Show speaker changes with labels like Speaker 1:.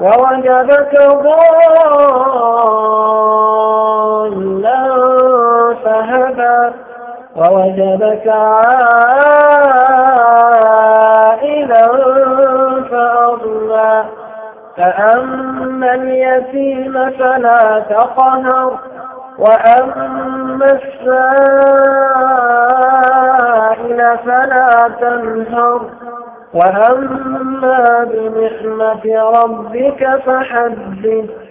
Speaker 1: ووجدك ضالا فهدى ووجدك عائلا فأضلى. فأما اليتيم فلا تقهر وأما السائل فلا تنهر. وأما بنعمة ربك فحدث